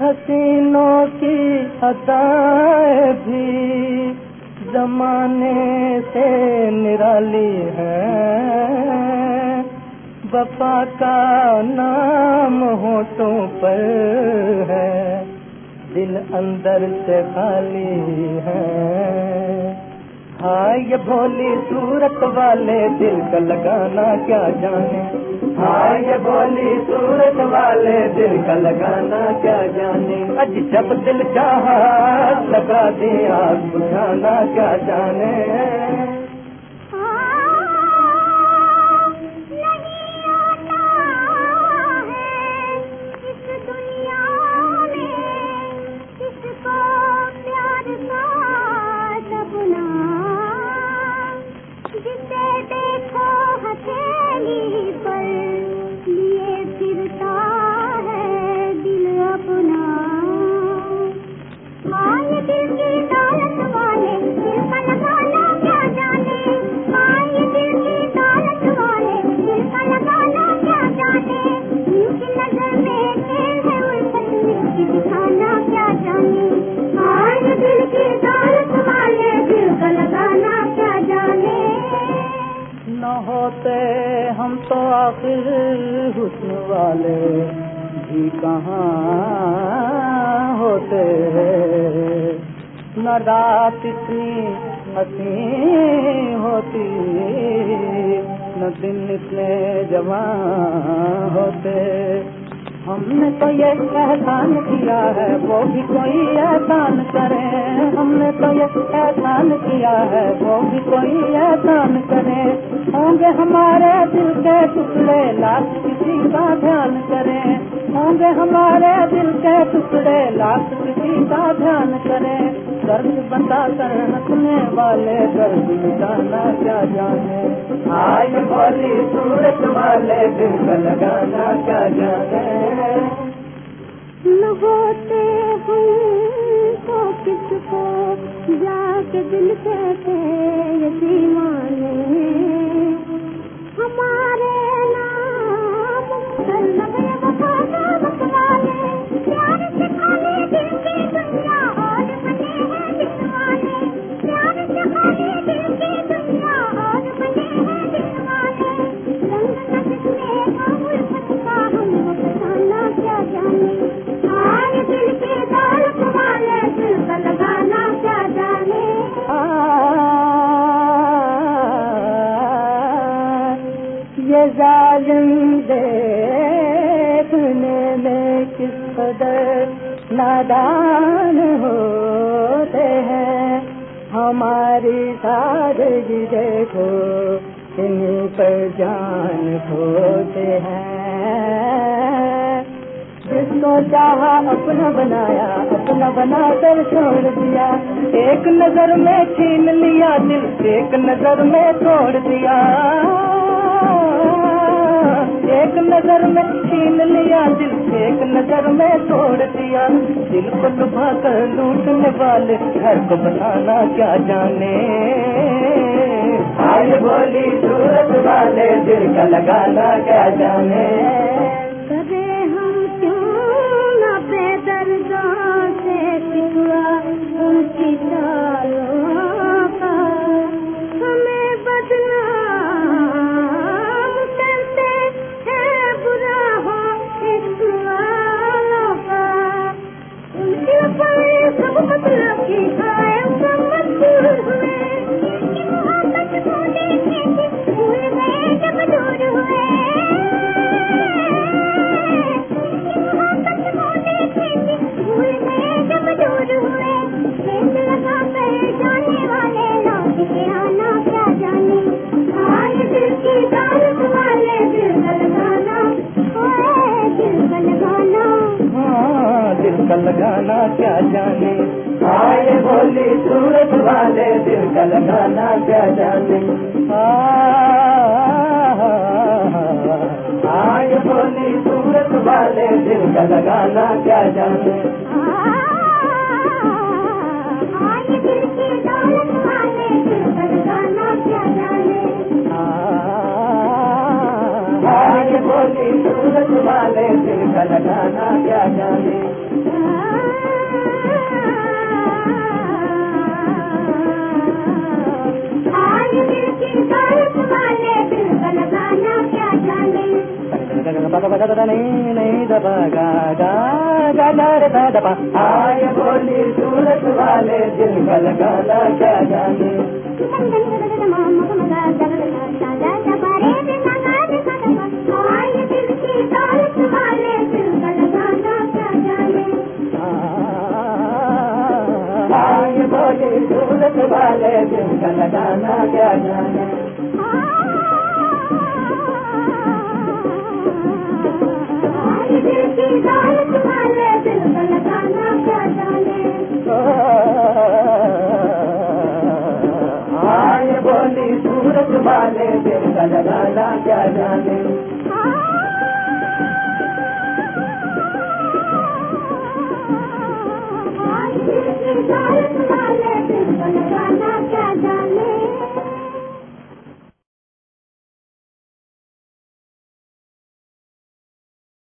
حسینوں کی ادائیں بھی زمانے سے نرالی ہے۔ وفا کا نام ہوٹوں پر ہے۔ دل اندر سے خالی ہے۔ ہاں یہ بھولی صورت والے دل کا لگانا کیا جانے۔ ہاں یہ بولی صورت والے دل کا لگانا کیا جانے؟ اج جب دل چاہا لگا دیا بجھانا کیا جانے؟ ہوتے ہم تو آخر حسن والے۔ بھی کہاں ہوتے؟ نہ رات اتنی حسین ہوتی، نہ دن اتنے جوان ہوتے۔ ہم نے تو یہ احسان کیا ہے، وہ بھی کوئی احسان کرے۔ ہم نے تو یہ احسان کیا ہے، وہ بھی کوئی احسان کرے۔ ہوں گے ہمارے دل کے ٹکڑے، لاکھ کسی کا دھیان کرے۔ ہوں گے ہمارے دل کے ٹکڑے، لاکھ کسی کا دھیان کرے۔ درد بتا کر ہنسنے والے درد مٹانا کیا جانے؟ آج بولی سورت والے دل کا لگانا کیا جانے؟ ہوتے ہوں تو کس کو جا کے دل کہتے یتیمانے؟ ہمارے نام لگے ظالم دیکھنے میں کس قدر نادان ہوتے ہیں؟ ہماری سادگی دیکھو انہیں پر جان کھوتے ہیں؟ جس کو چاہا اپنا بنایا، اپنا بنا کر چھوڑ دیا۔ ایک نظر میں چھین لیا دل، ایک نظر میں توڑ دیا۔ ایک نظر میں چھین لیا دل ایک نظر میں توڑ دیا دل کو لبھا کر لوٹنے والے گھر کو بنانا کیا جانے آئی بولی صورت والے دل کا لگانا کیا جانے Thank you. کا لگانا کیا جانے؟ آئے بولی سورت والے دل کا لگانا کیا جانے؟ آئے بولی سورت والے دل کا لگانا کیا جانے؟ بولی سورت والے دل کا لگانا کیا جانے؟ آئے بولی سورت والے دل کا لگانا کیا جانے والے دل کا لگانا کیا جانے۔ آئے بولی سورت والے دل کا لگانا کیا جانے کیا